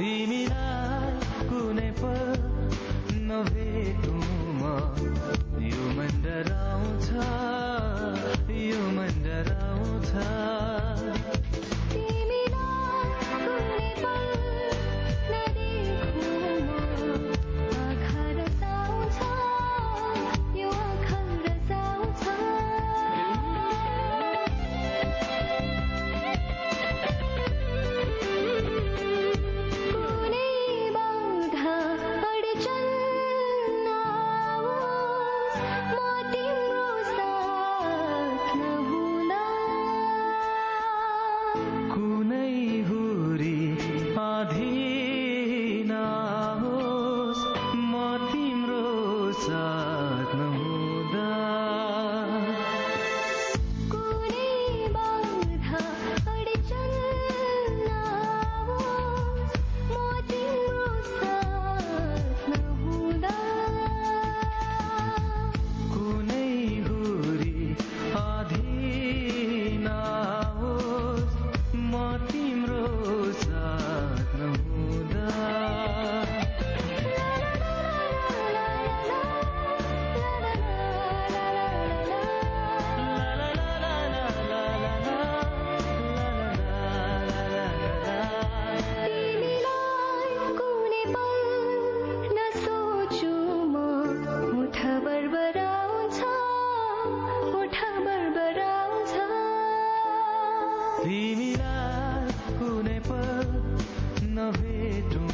तिमीलाई कुनै पर नभेटौँ I the